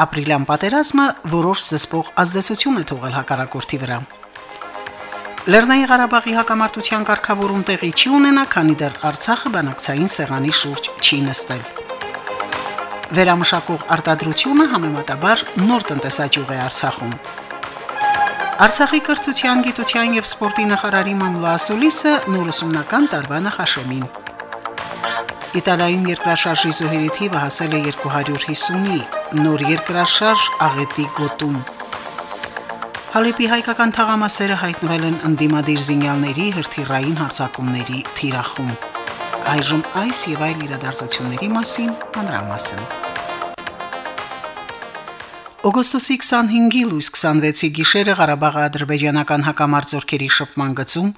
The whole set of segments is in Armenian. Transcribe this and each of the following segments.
ապրիլյան պատերազմը որոշ զսպող ազդեցություն է թողել հակառակորդի վրա։ Լեռնային Ղարաբաղի հակամարտության կարգավորում տեղի չի ունենա, քանի դեռ Արցախը բանակցային սեղանի շուրջ չի նստել։ Վերամշակող արտադրությունը համեմատաբար նոր տնտեսաճյուղ է Արցախում։ Արցախի կրթության, գիտության եւ սպորտի նախարարի Մամլասուլիսը նոր ուսումնական տարվա նախաշեմին Իտալիայում երկրաշարժի զոհերի թիվը հասել է 250-ի, նոր երկրաշարժ աղետի գոտում։ Հալեպի հայկական թաղամասերը հայտնվել են ընդդիմադիր զինյալների հրթիռային հարձակումների թիրախում։ Այժմ այս եւ այլ իրադարձությունների մասին մանրամասն։ Օգոստոսի 25-ի լույս 26-ի գիշերը Ղարաբաղի ադրբեջանական հակամարտությունների շփման գծում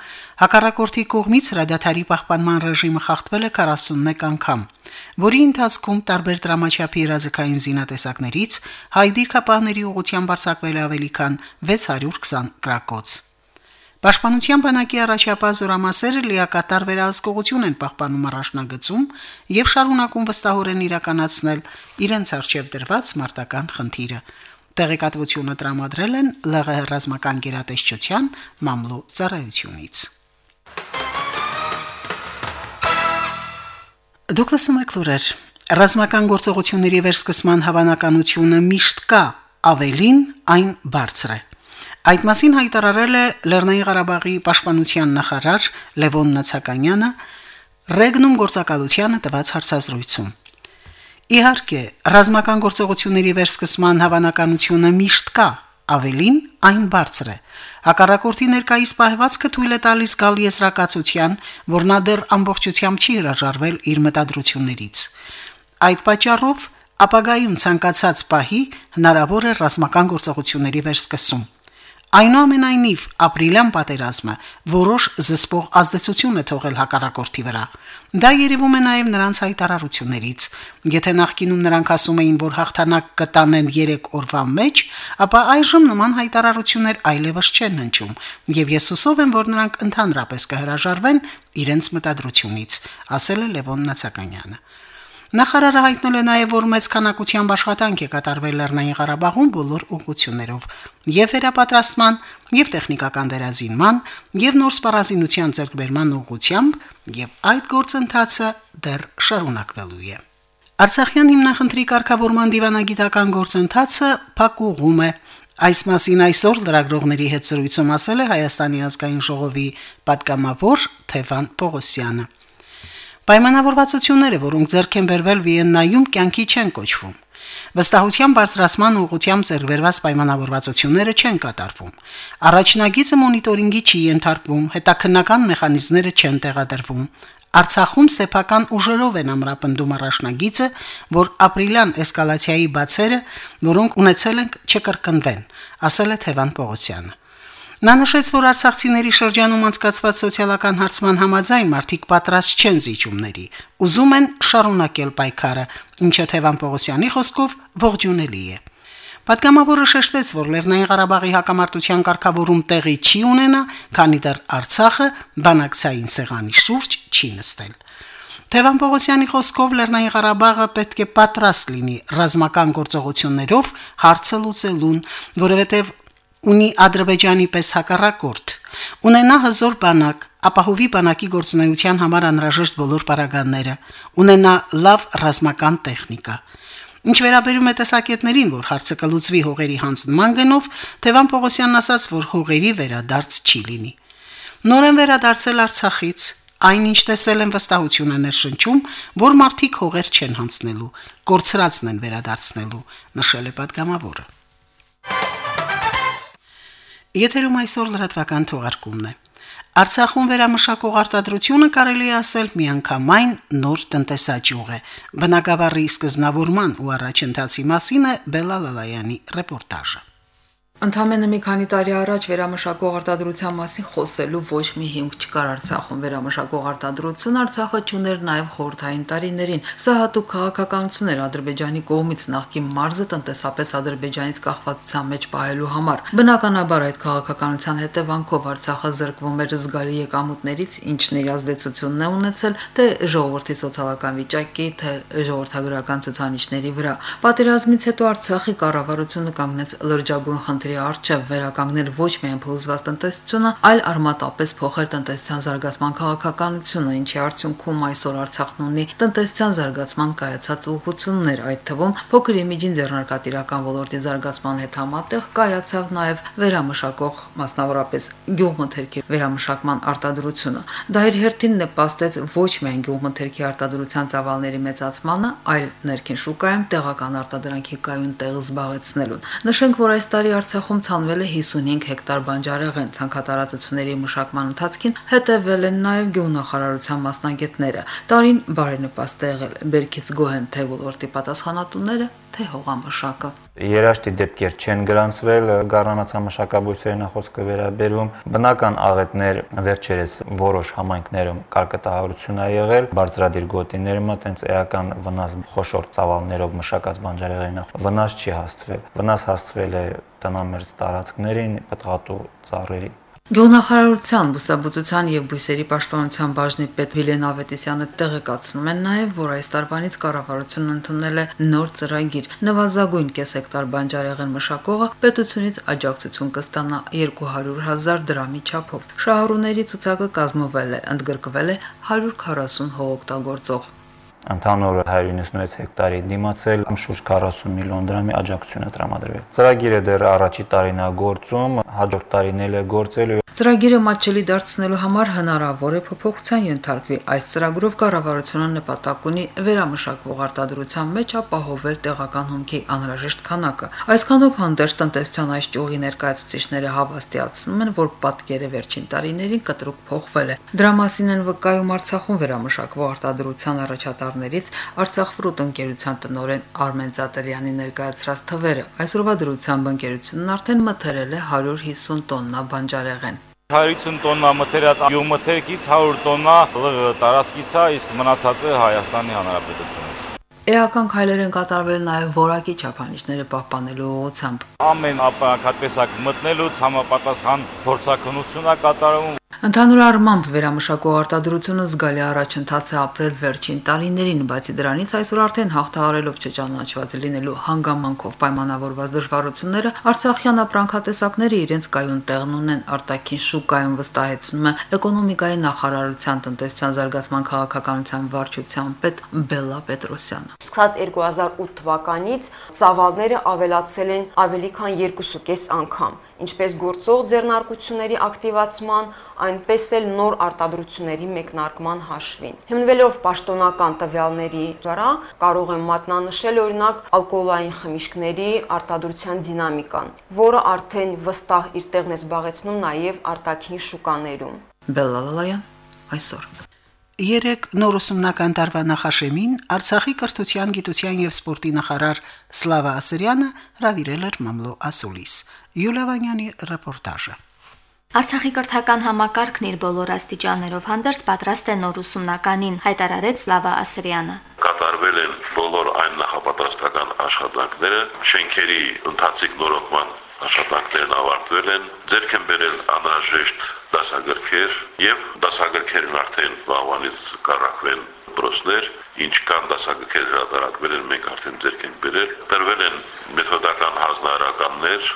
հակառակորդի կողմից հրադադարի պահպանման ռեժիմը խախտվել է 41 անգամ, որի ընթացքում տարբեր դրամաչափի իրազեկային զինատեսակներից հայ դիրքապահների ուղղությամբ արձակվել ավելի քան 620 գրակոց։ Պաշտպանության բանակի առաջապահ զորամասերը լիակատար վերահսկողություն են պահպանում առաջնագծում եւ շարունակում վստահորեն իրականացնել իրենց արժեվ դրված մարտական խնդիրը։ Տեղեկատվությունը տրամադրել են ԼՂՀ ռազմական գերատեսչության մամլու ծառայությունից։ Դուկլասում եկլուրեր ռազմական գործողությունների վերսկսման հավանականությունը միշտ կա, ավելին այն բարձր է։ Այդ մասին հայտարարել է Լեռնային Ղարաբաղի պաշտպանության նախարար Լևոն Նացականյանը Ռեգնում գործակալությանը տված հարցազրույցում։ Իհարկե, ռազմական գործողությունների վերսկսման հավանականությունը միշտ կա, ավելին այն բարձր է։ Հակառակորդի ներկայիս պահվածքը թույլ է տալիս գալ եզրակացության, որ նա դեռ ամբողջությամբ չի հրաժարվել իր մտադրություններից։ Այդ պատճառով ապագայում ցանկացած պահի հնարավոր է ռազմական գործողությունների վերսկսում։ Այնուամենայնիվ, ապրիլյան պատերազմը որոշ զսպող ազդեցություն է թողել հակառակորդի վրա։ Դա երևում է նաև նրանց հայտարարություններից։ Եթե նախկինում նրանք ասում էին, որ հաղթանակ կտանեն 3 օրվա մեջ, ապա այժմ նման հայտարարություններ այլևս չեն հնչում, եւ ես հուսով եմ, որ նրանք ընդհանրապես կհրաժարվեն իրենց մտադրությունից, ասել է Լևոն Նացականյանը։ Նախարարը հայտնել է նաև, որ մեծ քանակությամբ աշխատանք է կատարվել Լեռնային Ղարաբաղում բոլոր ուղղություններով՝ եւ վերապատրաստման, եւ տեխնիկական վերազինման, եւ նոր սպառազինության ձեռքբերման ուղղությամբ, եւ այդ գործընթացը դեռ շարունակվելու է։ Արցախյան հիմնախնդրի կարգավորման դիվանագիտական գործընթացը փակուղում է։ Այս մասին այսօր լրագրողների հետ զրույցում ասել է Հայաստանի ազգային ժողովի պատգամավոր Թևան Պողոսյանը։ Պայմանավորվածությունները, որոնք ձեռք են բերվել Վիեննայում, կյանքի չեն կոչվում։ Վստահության բարձրացման ուղղությամբ ձեռքբերված պայմանավորվածությունները չեն կատարվում։ Առաջնագիծը մոնիտորինգի չի ենթարկվում, հետաքննական մեխանիզմները չեն տեղադրվում։ Արցախում սեփական ուժերով են ամրապնդում առաջնագիծը, որ ապրիլյան էսկալացիայի բացերը, որոնք ունեցել ենք, չկրկնվեն, ասել է Թևան Պողոսյանը։ Նա նշեց, որ արցախցիների շրջանում անցկացված սոցիալական հարցման համաձայն մարդիկ պատրաստ չեն զիջումների, ուզում են շարունակել պայքարը, ինչը Թևան Պողոսյանի խոսքով ողջունելի է։ Պատգամավորը շեշտեց, որ Լեռնային Ղարաբաղի հակամարտության կարգավորում տեղի չի ունենա, քանի դեռ Արցախը բանակցային սեղանի շուրջ չի նստել։ Թևան Պողոսյանի խոսքով Լեռնային Ղարաբաղը պետք է պատրաստ լինի ռազմական գործողություններով հարցը լուծելուն, որովհետև ունի Ադրբեջանի պես հակառակորդ, ունենա հզոր բանակ, ապահովի բանակի գործունեության համար անհրաժեշտ բոլոր պարագաները, ունենա լավ ռազմական տեխնիկա։ Ինչ վերաբերում է տեսակետներին, որ հարցը կլուծվի հողերի հանձնման գնով, Թևան Պողոսյանն ասաց, որ հողերի վերադարձ չի լինի։ Նորեն վերադարձել Արցախից, այնինչ տեսել են վստահություն է ներշնչում, որ մարդիկ հողեր չեն հանձնելու, կորցրածն են վերադարձնելու, նշել է падգամավորը։ Եթերում այսօր լրատվական թողարկումն է։ Արցախում վերամշակող արտադրությունը կարելի է ասել միանգամայն նոր տնտեսաճյուղ է։ Բնակավարի սկզբնավորման ու առաջընթացի մասին է Բելալալայանի ռեպորտաժը։ Ընդամենը մի քանի տարի առաջ վերամշակող արտադրության մասին խոսելու ոչ մի հիմք չկար Արցախում։ Վերամշակող արտադրություն Արցախը ճուներ նաև խորթային տարիներին։ Սա հատուկ քաղաքականություն էր Ադրբեջանի կողմից նախկին մարզը տնտեսապես Ադրբեջանից կախվածության մեջ պահելու համար։ Բնականաբար այդ քաղաքականության հետևանքով Արցախը զրկվում էր զգալի եկամուտներից, ինչն իր ազդեցությունն է ունեցել թե ժողովրդի սոցիալական վիճակի, թե ժողովրդագրական ցուցանիշների վրա։ Պատերազմից հետո Արցախի կառավարությունը կանգնեց լրջագույն ծրագրի արժեվ վերականգնել ոչ միայն փլուզված տնտեսությունը, այլ արմատապես փոխել տնտեսության զարգացման քաղաքականությունը, ինչի արդյունքում այսօր Արցախն ունի տնտեսության զարգացման կայացած ուղղություններ, այդ թվում փոքր եւ միջին ձեռնարկատիրական ոլորտի զարգացման հետ համատեղ կայացավ նաեւ վերամշակող, մասնավորապես գյուղմթերքի վերամշակման արտադրությունը։ Դա իր հերթին նպաստեց ոչ միայն գյուղմթերքի արտադրության ծավալների մեծացմանը, այլ ներքին շուկայում տեղական արտադրանքի կայուն տեղ զբաղեցնելուն։ Նշենք, որ այս տարի Արցախ Արցախում ցանվել է 55 հեկտար բանջարեղեն, ցանկատարածությունների մշակման ընթացքին հետևել են նաև գյուղնախարարության մասնագետները։ Տարին բարենպաստ եղել Բերքից գոհեն թե ոլորտի պատասխանատուները, թե հողամշակը։ Երաշտի դեպքեր չեն գրանցվել, գառնանացամշակաբույսերի նախոսքը վերաբերում բնական աղետներ վերջերս որոշ համայնքներում կարկտահարություն ա եղել, բարձրադիր գոտիների մոտ այնց էական վնաս խոշոր ծավալներով մշակած բանջարեղենը վնաս չի հասցվել։ Վնաս հասցվել է տնամերձ տարածքներին, պտղատու ծառերին։ Գյուղնախարարության բուսաբուծության եւ բույսերի պաշտպանության բաժնի պետ Վիլեն Ավետիսյանը տեղեկացնում են նաեւ, որ այս տարվանից կառավարությունն ընդունել է նոր ծրագիր։ Նվազագույն կես հեկտար բանջարեղեն մշակողը պետությունից աջակցություն կստանա 200.000 դրամի չափով։ Շահառուների ցուցակը կազմվել է, ընդգրկվել է 140 հողօգտագործող ընդհանուր 196 հեկտարի դիմացել շուրջ 40 միլիոն դրամի աջակցություն է տրամադրվել։ Ծրագիրը դեռ առաջի տարին է գործում, հաջորդ տարին էլ է գործելու Ծրագիրը մատչելի դարձնելու համար հնարավոր է փոփոխության ենթարկվի։ Այս ծրագրով կառավարությունը նպատակ ունի վերամշակվող արտադրության մեջ ապահովել տեղական հումքի անհրաժեշտ քանակը։ Այսքանով հանդերձ տնտեսության այս ճյուղի ներկայացուցիչները հավաստիացնում են, որ պատկերը վերջին տարիներին կտրուկ փոխվել է։ Դրա մասին են վկայում Արցախում վերամշակվող արտադրության առաջատարներից Արցախ ֆրուտ ընկերության տնօրեն Արմեն Ծատրյանի ներկայացրած թվերը։ Այսօրվա դրությամբ ընկերությունն արդեն մթերել է 150 տոննա բանջարեղեն։ 150 տոննա մթերած յուղմթերքից 100 տոննա ԼՂ տարածքից է, իսկ մնացածը Հայաստանի Հանրապետությունից։ Էական քայլեր են կատարվել նաև որակի չափանիշները պահպանելու ուղղությամբ։ Ամեն ապրանքատեսակ մտնելուց համապատասխան փորձակնություն է կատարվում, Ընդհանուր առմամբ վերամշակող արտադրությունը զգալի առաջընթաց է ապրել վերջին տարիներին, բացի դրանից այսօր արդեն հաղթահարելով չճանաչված լինելու հանգամանքով պայմանավորված դժվարությունները, Արցախյան ապրանքատեսակները իրենց կայուն տեղն ունեն արտաքին շուկայում վստահեցնում է էկոնոմիկայի նախարարության տնտեսության զարգացման քաղաքականության վարչության պետ Բելլա Պետրոսյանը։ Սկսած 2008 թվականից ծավալները ավելացել են ավելի քան 2.5 անգամ ինչպես գործող ձեռնարկությունների ակտիվացման, այնպես էլ նոր արտադրությունների մեկնարկման հաշվին։ Հիմնվելով պաշտոնական տվյալների վրա կարող եմ մատնանշել օրինակ ալկոհոլային խմիչքների արտադրության դինամիկան, որը արդեն վստահ իր տեղն է զբաղեցնում նաև արտաքին շուկաներում։ Բելլալալայան այսօր Երեք նոր ուսումնական տարվա նախաշեմին Արցախի կրթության, գիտության եւ սպորտի նախարար Սլավա Ասրյանը հրավիրել էր մամլո ասուլիս։ Յուլիա Վանյանի ռեպորտաժը։ Արցախի կրթական համակարգն իր բոլոր աստիճաններով հանդերձ պատրաստ է նոր ուսումնականին, հայտարարեց Լավա Ասրյանը։ Կատարվել են բոլոր այն նախապատրաստական աշխատանքները, շենքերի ընթացիկ նորոգման աշխատանքներն ավարտվել են, ձեռք են բերել անհրաժեշտ դասագրքեր եւ դասագրքերն արդեն վաղվանից կառակվեն պրոսներ, ինչ կան դասագրքեր հրատարակվել են, մենք արդեն ձեռք ենք բերել, տրվել են մեթոդական հանձնարարականներ,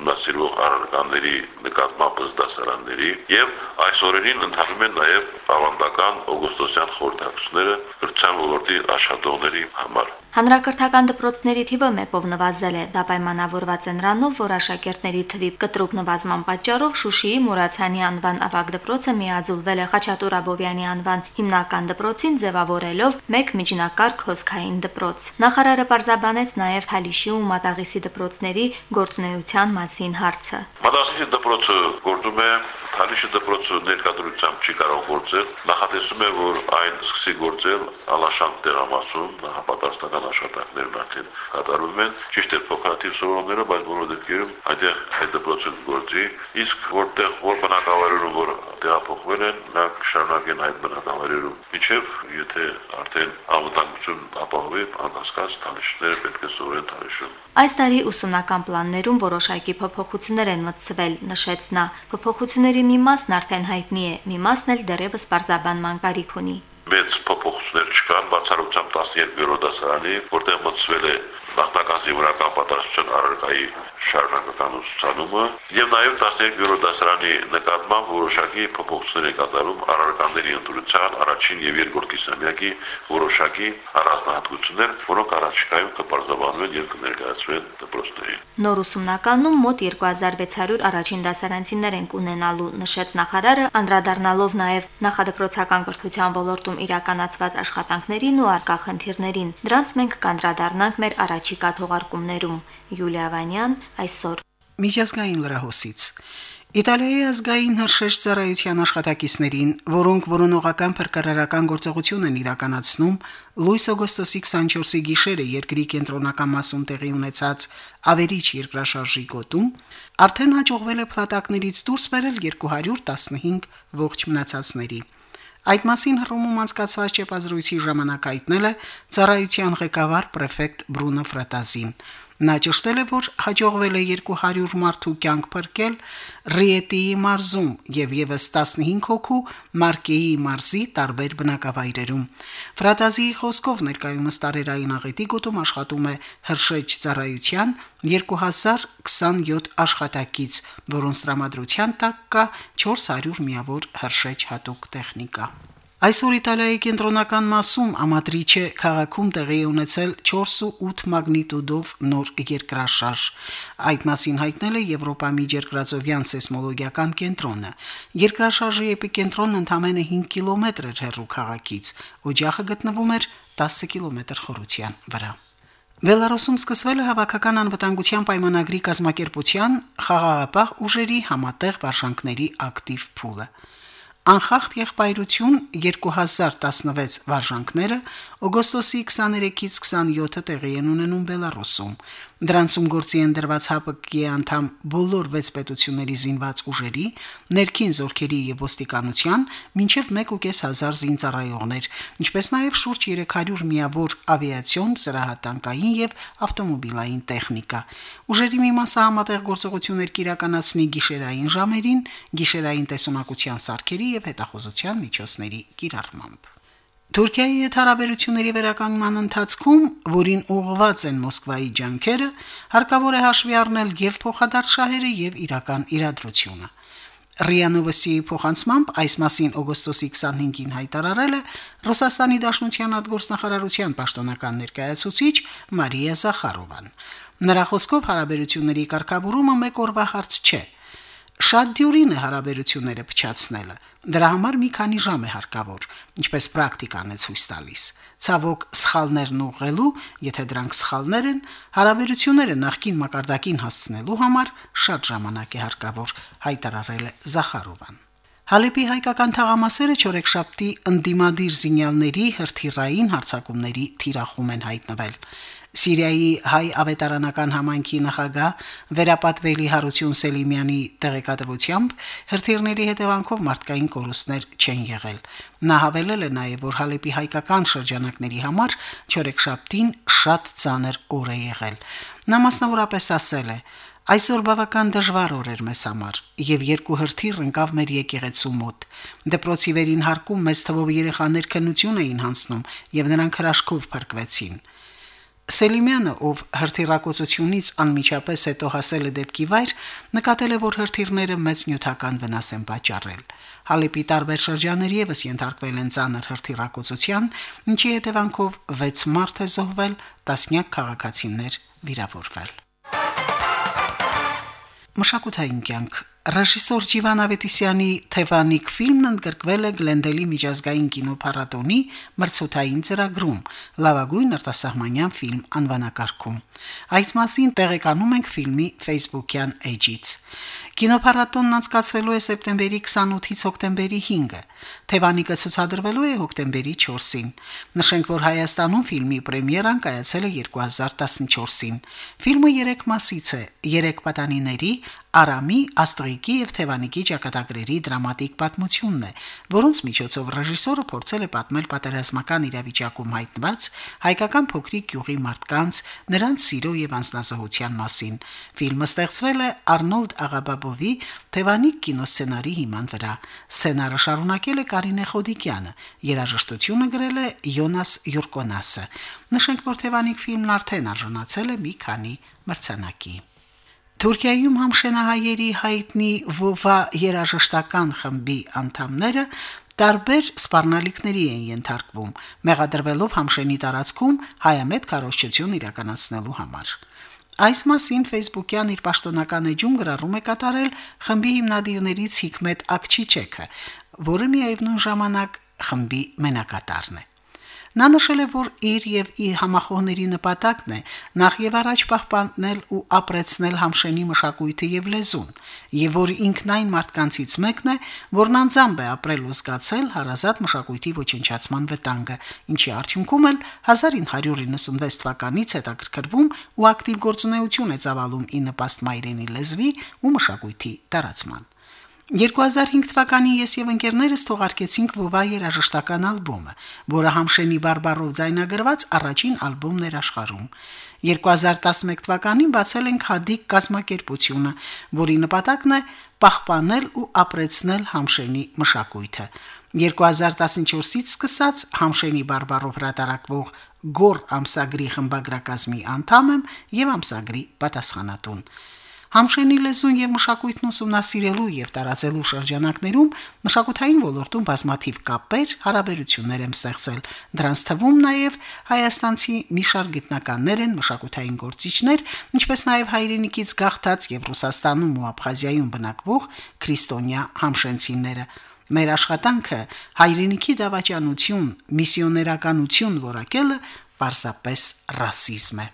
ուսումնասիրող առարկաների նկատմամբ դասարանների եւ այս օրերին ընթանում են նաեւ ավանդական օգոստոսյան խորհրդակցությունները կրթության ոլորտի աշխատողների համար։ Հանրակրթական դպրոցների թիվը մեկով նվազել է։ Դա պայմանավորված է նրանով, որ աշակերտների թվի կտրուկ նվազման պատճառով Շուշիի Մուրացյանի անվան ավագ դպրոցը միաձուլվել է Խաչատուր Աբովյանի անվան հիմնական դպրոցին ձևավորելով մեկ միջնակարգ հոսքային դպրոց։ Նախարարը պարզաբանեց նաև Թալիշի ու Մատաղիսի դպրոցների գործունեության մասին հարցը։ Մադասի դպրոցը գործում է Թալիշը դպրոցը ներկայությամբ չի կարող գործել, նախատեսում է, որ այն սկսի գործել Ալաշան տեղամասում, նախապատրաստական աշխատանքներն արդեն կատարվում են, ճիշտ է փոքրաթիվ սովորողները, բայց բոլոր դեպքերում այդտեղ այդ դպրոցը գործի, իսկ որտեղ որ բնակավայրերում որ տեղափոխվել են, նա կշարունակեն այդ բնակավայրերում։ Միջև եթե արդեն անվտանգություն ապահովի, անկասկած Թալիշները պետք է սովորեն Թալիշում։ Այս տարի ուսումնական պլաններում որոշակի փոփոխություններ են մտցվել, նշեց նա։ Փոփոխությունների մի մասն արդեն հայտնի է, մի մասն էլ դեռևս բարձաբանման կարիք ունի մեծ փոփոխություններ չկան բացառությամբ 12-րդ դասարանի, որտեղ մտցվել է նախնական զինվորական պատասխանատվության առարկայի շարունակական ուսուցանումը եւ նաեւ 13-րդ դասարանի նկատմամբ որոշակի փոփոխություններ է կատարում առարկաների ընտրության առաջին եւ երկրորդ կիսամյակի որոշակի առանձնահատկություններ, որոնք առաջիկայում կբարձրաբանվեն եւ կներկայացվեն դպրոցներին։ Նոր ուսումնականում մոտ 2600 առաջին դասարանցիներ են ունենալու, նշեց նախարարը, անդրադառնալով նաեւ նախադպրոցական կրթության ոլորտում իրականացված աշխատանքներին ու արկա խնդիրներին։ Դրանց մենք կանդրադառնանք մեր առաջիկա թողարկումներում։ Յուլիա Վանյան այսօր Միջազգային լրահոսից Իտալիայի ազգային հրշեջ ծառայության աշխատակիցներին, որոնք որոնողական փրկարարական գործողություն են իրականացնում, լույս օգոստոսի 24-ի գիշերը երկրի կենտրոնական մասում տեղի ունեցած ավերիչ երկրաշարժի գոտում, արդեն հաջողվել է փլատակներից դուրս բերել 215 ողջ մնացածների։ Այդ մասին հռոմում անցկացված ճեպազրույցի ժամանակ հայտնել է ծառայության ղեկավար պրեֆեկտ Բրունո Ֆրատազին։ Նա ճշտել է, որ հաջողվել է 200 մարդու կյանք փրկել Ռիետիի մարզում եւ եւս 15 հոգու Մարկեի մարզի տարբեր բնակավայրերում։ Ֆրատազիի խոսքով ներկայումս տարերային աղետի գոտում աշխատում է հրշեջ ծառայության 2027 աշխատակից, որոնց տրամադրության տակ կա 400 միավոր հրշեջ հատուկ տեխնիկա։ Այսօր Իտալիայի կենտրոնական մասում Ամատրիչե քաղաքում տեղի ունեցել 4.8 մագնիտուդով նոր երկրաշարժ։ Այդ մասին հայտնել է Եվրոպա միջերկրածովյան սեյսմոլոգիական կենտրոնը։ Երկրաշարժի էպիկենտրոնն ընդամենը 5 կիլոմետր էր հեռու քաղաքից, օջախը գտնվում էր 10 կիլոմետր խորության վրա։ Բելարուսում սկսվել է հավաքական անվտանգության պայմանագրի կազմակերպության խաղաղապահ ուժերի համատեղ վարշանքների ակտիվ փուլը։ Անխախտ եղբայրություն 2016 վարժանքները օգոստոսի 23-ից 27-ը տեղի են ունենում Բելարուսում։ Դրանցում գործի են դրված ՀԱՊԿ-ի անդամ բոլոր 6 պետությունների զինված ուժերի, ներքին զորքերի եւ ոստիկանության մինչև 1.500 զինծառայողներ, ինչպես նաեւ շուրջ 300 միավոր ավիացիոն, զրահատանկային եւ ավտոմոբիլային տեխնիկա։ Ուժերի մի մասը համատեղ գործողություններ կիրականացնի գիշերային ժամերին, գիշերային տեսունակության սարքերի եւ հետախուզության միջոցների կիրառմամբ։ Թուրքիայի հետ հարաբերությունների վերականգնման ընթացքում, որին ուղղված են Մոսկվայի ջանքերը, հարկավոր է հաշվի առնել եւ փոխադարձ շահերը եւ իրական իրադրությունը։ ՌԻԱ Նովոստիի փոխանցմամբ այս մասին օգոստոսի 25-ին հայտարարել է Ռուսաստանի Դաշնության արտգործնախարարության պաշտոնական ներկայացուցիչ Մարիա Զախարովան։ Նրա խոսքով հարաբերությունների կարգավորումը մեկ օրվա հարց չէ։ Շատ դյուրին է հարաբերությունները փչացնելը Դրա համար մի քանի ժամ է հարկավոր, ինչպես պրակտիկան է ցույց տալիս։ Ցավոք սխալներն ուղղելու, եթե դրանք սխալներ են, հարաբերությունները նախքին մակարդակին հասցնելու համար շատ ժամանակ է հարկավոր, հայտարարել է Զախարովան։ Հալեպի հայկական թաղամասերը չորեքշաբթի ընդդիմադիր զինյալների հրթիռային հարձակումների թիրախում են հայտնվել։ Սիրիայի հայ ավետարանական համայնքի նախագահ վերապատվելի Հարություն Սելիմյանի տեղեկատվությամբ հրթիռների հետևանքով մարդկային կորուստներ չեն եղել։ Նա հավելել է նաև, որ Հալեպի հայկական շրջանակների համար չորեքշաբթին շատ ծանր օր է եղել։ Նա մասնավորապես ասել է. Այսօր բավական դժվար օր էր մեզ համար, եւ երկու հրթիռ ընկավ մեր եկեղեցու մոտ։ Դպրոցի վերին հարկում մեծ թվով երեխաներ քնություն էին հանցնում, եւ նրանք հրաշքով փրկվեցին։ Սելիմյանը, ով հրթիռակոծությունից անմիջապես հետո հասել է դեպքի վայր, նկատել է, որ հրթիռները մեծ նյութական վնաս են պատճառել։ Հալիպի տարբեր շրջանների եւս ենթարկվել են ցաներ հրթիռակոծության, ինչի հետևանքով 6 մարդ է զոհվել, տասնյակ քաղաքացիներ վիրավորվել։ Մշակութային կյանք ռեժիսոր Ջիվան Ավետիսյանի Թևանիկ ֆիլմն ընդգրկվել է Գլենդելի միջազգային կինոփառատոնի մրցութային ծրագրում լավագույն արտասահմանյան ֆիլմ անվանակարգում։ Այդ մասին տեղեկանում ենք ֆիլմի Facebook-յան էջից։ Կինոփառատոնն անցկացվելու է սեպտեմբերի 28-ից հոկտեմբերի 5-ը։ Թևանիկը ցուցադրվելու է հոկտեմբերի 4-ին։ Նշենք, որ Հայաստանում ֆիլմի պրեմիերան կայացել է 2014-ին։ Ֆիլմը 3 մասից է՝ 3 պատանիների, Արամի, Աստրիկի եւ Թևանիկի ճակատագրերի դրամատիկ պատմությունն է, որոնց միջոցով ռեժիսորը փորձել է պատմել պատերազմական իրավիճակում հայտնված հայկական փոքրիկ գյուղի մարդկանց, նրանց սիրո եւ անձնազոհության մասին։ Ֆիլմը ստեղծվել է Արնոլդ Աղաբաբովի Թևանիկ կինոսցենարի հիման վրա։ Սցենարը շարունակել է Կարինե Խոդիկյանը, երաժշտությունը գրել է Յոնաս Յուրկոնասը։ Նշենք, որ Թևանիկ ֆիլմն արդեն արժանացել է մի քանի մրցանակի։ Թուրքիայում համշենահայերի հայտնի Վովա երաժշտական խմբի անդամները տարբեր սպառնալիքների են ենթարկվում, մեղադրվելով համշենի տարածքում հայամետ քարոշչություն իրականացնելու համար։ Այս մասին Facebook-յան իր պաշտոնական էջում գրառում է կատարել խմբի հիմնադիրներից Հիկմետ Ակչիչեկը, որը միևնույն ժամանակ խմբի մենակատարն է։ Նա նշել է, որ իր եւ իր համախոհների նպատակն է նախ եւ առաջ պահպանել ու ապրեցնել համշենի մշակույթը եւ լեզուն, եւ որ ինքն այն մարդկանցից մեկն է, որն անձամբ է ապրել ու զգացել հարազատ մշակույթի ոչնչացման վտանգը, ինչի արդյունքում էլ 1996 թվականից հետաքրքրվում ու ակտիվ գործունեություն է ծավալում ի նպաստ մայրենի լեզվի ու մշակույթի տարածման։ 2005 թվականին ես եւ ընկերներս թողարկեցինք Վովա երաժշտական ալբոմը, որը համշենի բարբարով ձայնագրված առաջին ալբոմն էր աշխարհում։ 2011 թվականին բացել ենք Հադիկ կազմակերպությունը, որի նպատակն է պահպանել ու ապրեցնել համշենի մշակույթը։ 2014-ից սկսած համշենի բարբարով հրատարակվող Գոր ամսագրի խմբագրակազմի անդամ եմ եւ ամսագրի պատասխանատուն։ Համշենի լեզուն եւ մշակույթն ուսումնասիրելու եւ տարածելու շրջանակներում մշակութային ոլորտում բազմաթիվ կապեր, հարաբերություններ եմ ստեղծել։ Դրանց թվում նաեւ հայաստանցի մի շարք գիտնականներ են, մշակութային գործիչներ, ինչպես նաեւ հայրենիքից գաղթած եւ Ռուսաստանում ու Աբխազիայում բնակվող քրիստոնյա համշենցիները։ Մեր աշխատանքը հայրենիքի դավաճանություն, միսիոներականություն որակելը պարզապես ռասիզմ է։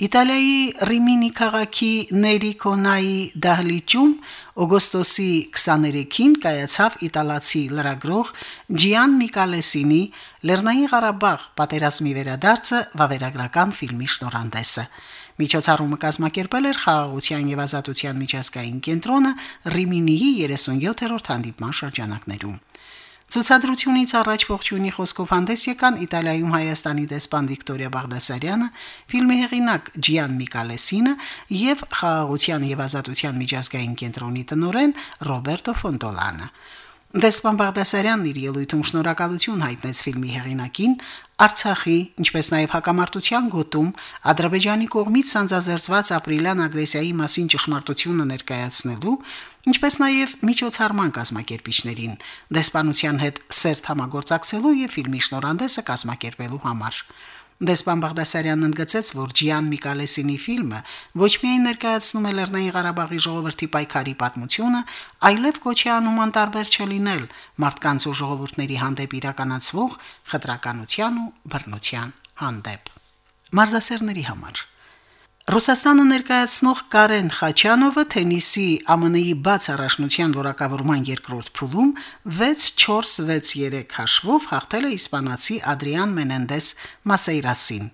Իտալիայի Ռիմինի քաղաքի Ներիկոնայի դահլիճում օգոստոսի 23-ին կայացավ իտալացի լրագրող Ջիան Միկալեսինի Լեռնային Ղարաբաղ պատերազմի վերադարձը վավերագրական ֆիլմի շնորհանդեսը։ Միջոցառումը կազմակերպել էր Խաղաղության եւ Ազատության միջազգային կենտրոնը Ռիմինիի 37-րդ հանդիպման շրջանակներում։ Ցուցադրությունից առաջ ողջունի խոսքով հանդես եկան Իտալիայում Հայաստանի դեսպան Վիկտորիա Բաղդասարյանը, ֆիլմի հեղինակ Ջիան Միկալեսինը եւ Խաղաղության եւ Ազատության միջազգային կենտրոնի տնօրեն Ռոբերտո Ֆոնտոլանը։ Դեսպան Բաղդասարյանն իր ելույթում շնորհակալություն հայտնեց ֆիլմի հեղինակին, Արցախի, ինչպես նաև հակամարտության գոտում Ադրբեջանի կողմից սանձազերծված ապրիլյան ագրեսիայի մասին ճշմարտությունը ներկայացնելու, ինչպես նաև միջոցառման կազմակերպիչներին, դեսպանության հետ սերտ համագործակցելու եւ ֆիլմի շնորհանդեսը կազմակերպելու համար։ Դեսպան Բաղդասարյանն ընդգծեց, որ Ջիան Միկալեսինի ֆիլմը ոչ միայն ներկայացնում է Լեռնային Ղարաբաղի ժողովրդի պայքարի պատմությունը, այլև կոչ է անում անտարբեր չլինել մարդկանց ու ժողովուրդների հանդեպ իրականացվող խտրականության ու բռնության հանդեպ։ Մարզասերների համար Ռուսաստանը ներկայացնող Կարեն Խաչանովը թենիսի ԱՄՆ-ի բաց առաջնության որակավորման երկրորդ փուլում 6-4-6-3 հաշվով հաղթել է իսպանացի Ադրիան Մենենդես Մասեյրասին։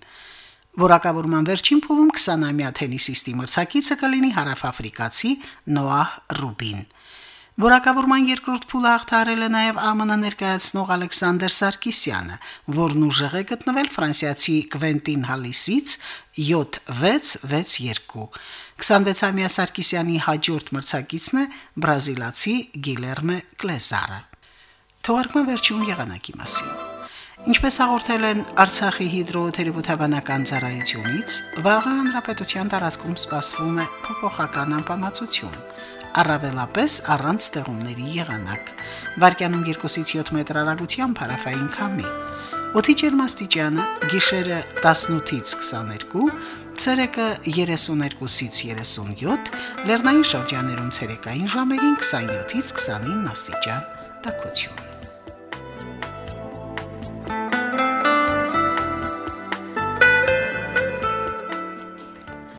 Որակավորման վերջին փուլում 20-ամյա թենիսիստի մրցակիցը կլինի հարավաֆրիկացի Նոահ Ռուբին։ Որակավորման երկրորդ փուլը հաղթարել է նաև ԱՄՆ ներկայացնող Ալեքսանդր Սարգսյանը, որն ուժեղ է գտնվել ֆրանսիացի Կվենտին Հալիսից 7-6-6-2։ 26-ամյա Սարգսյանի հաջորդ մրցակիցն է բրազիլացի Գիլերմե Կլեզարը։ Թողարկման վերջում եղանակի մասին։ Ինչպես հաղորդել են Արցախի հիդրոթերապևտաբանական ծառայությունից, վաղը հանրապետության տարածքում սպասվում է փոփոխական անբավարարություն առավելապես առանց ստեղումների եղանակ։ Վարկյանում 2-ից 7 մետր արագությամբ հարավային քամի։ Օդի ջերմաստիճանը գիշերը 18-ից 22, ցերեկը 32-ից 37, լեռնային շրջաներում ցերեկային ժամերին 27-ից 29 աստիճան տաքություն։